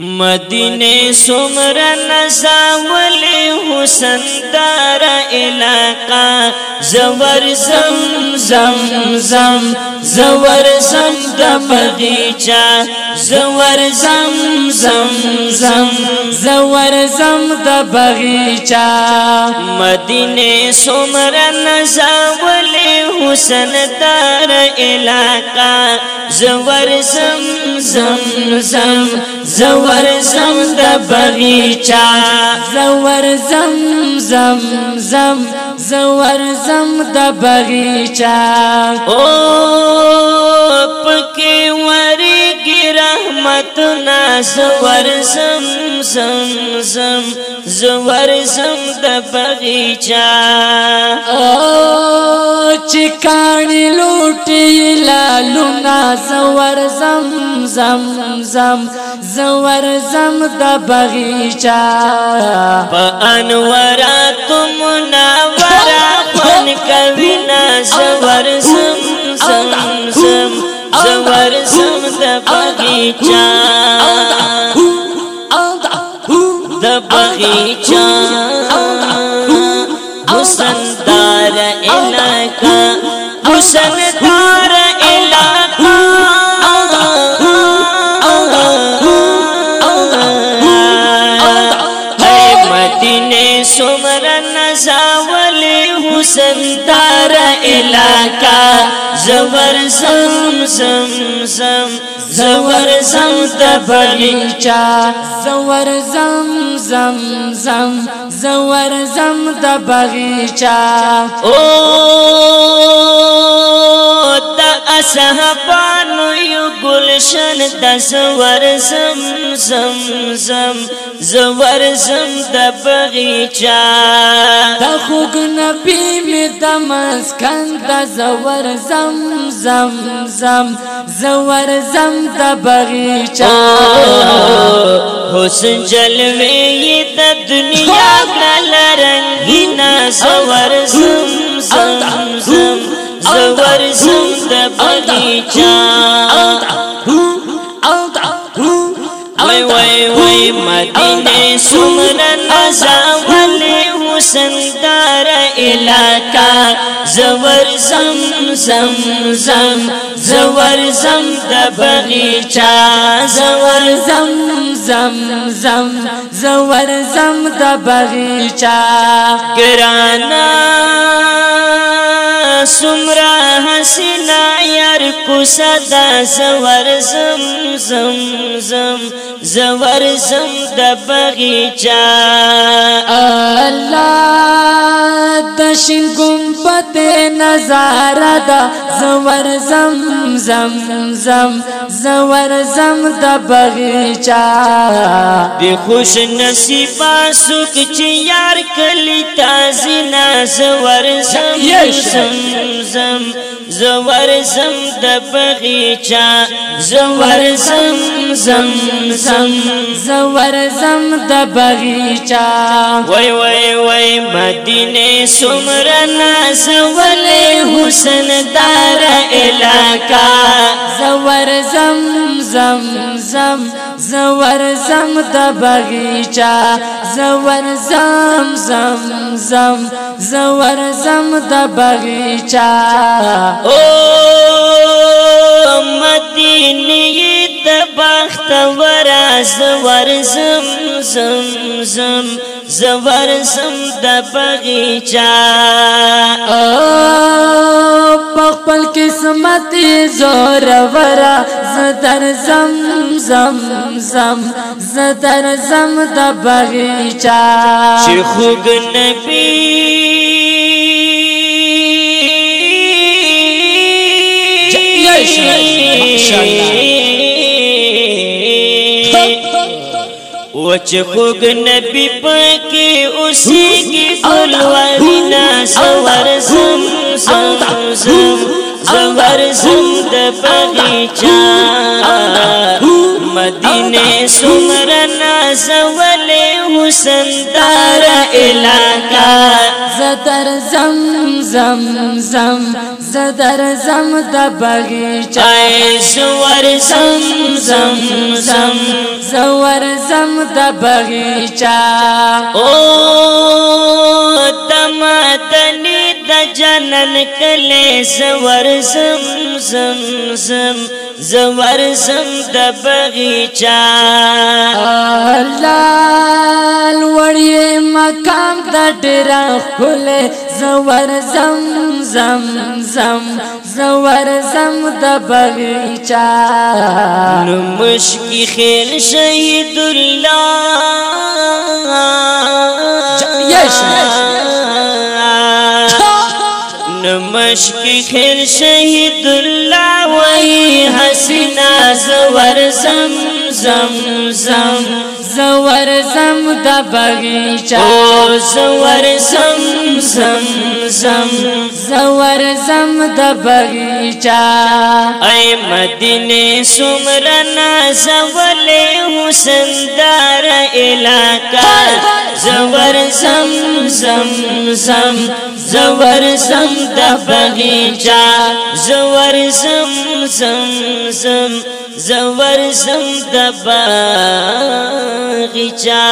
مدینه سمر نزاول حسن دار علاقہ زور زم زم زم زور زم د بغیچا زور زم زم زم زور زم د بغیچا مدینه سمر نزاول حسن دار علاقہ زور زم زم زم زور زم د بغیچا زور زم زم زم زور زم د بغیچا او پکې زور زم زم زم زور زم د بغیچا او چکانی لوټی لالو نا زور زم زم زم زور زم د بغیچا په انورات منورا پن کوي نا زور زم زم زور سم د بغیچا د بغیچا حسن دار الکا حسن دار زاولی حسن تارا علاقہ زور زم زم زم زور زم دبغیچا زور زم زم زم زور زم دبغیچا او صحابانو یو گلشن د زور زم زم زم زور زم د بغیچا د خوګ نبی می د مسکن د زور زم زم زم زور زم د بغیچا حسن جلوی د دنیا کړه رنگینا زور زم زم زم زور زم د بغیچا وای وای وای مدینه سمره نازول حسن دار الهکا زور زم زم زم زور زم د بغیچا زور زم زم زم زور زم د بغیچا ګرانا سمرا حسنا یا کوسه دا زور زم زم زم زور زم د بغیچا الله د شین ګمبت نظاره دا زور زم زم زم زور زم د بغیچا دی خوش نصیبا سوک چې یار کلی تازه ناز ور زم زم زم زور زم د بغیچا زور زم زم زم زور زم د بغیچا وای وای وای مدینه سمره نازول حسن دار الهکا زور زم زم زم, زم زور زم د بغیچا زور زم زم زم زور زم د بغیچا او مدینه د بخت ور زور زم زم زم, زم زور سم د بغیچا پخپل قسمت زور ورا زدر زم زم زم زدر زم د بغیچا چې خوګ نبی وچ خوګ نبی پک کې اوسېږي پلوارینا زور زم زم زم زور زم د بغیچا مدینه سمرنا زولې سندار علاقہ زدر زم زم زم زدر زم د بغیچا زور زم زم زم زور زم د بغیچا او نن کله زور زم زم زم زور زم د بغیچا لال وړي مقام د ډیر خل زور زم زم زم زور زم د بغیچا مشکی خیر شهید الله مشک خیر شهید الله وای حسینا زور زم زم زم زور زم د بغیچا زور زم زم زم زور زم د بغیچا ای مدینه سمرا نازول حسین دار الهکا زور زم زم زم زور زم د بغیچا زور زم زم زم زور زم د بغیچا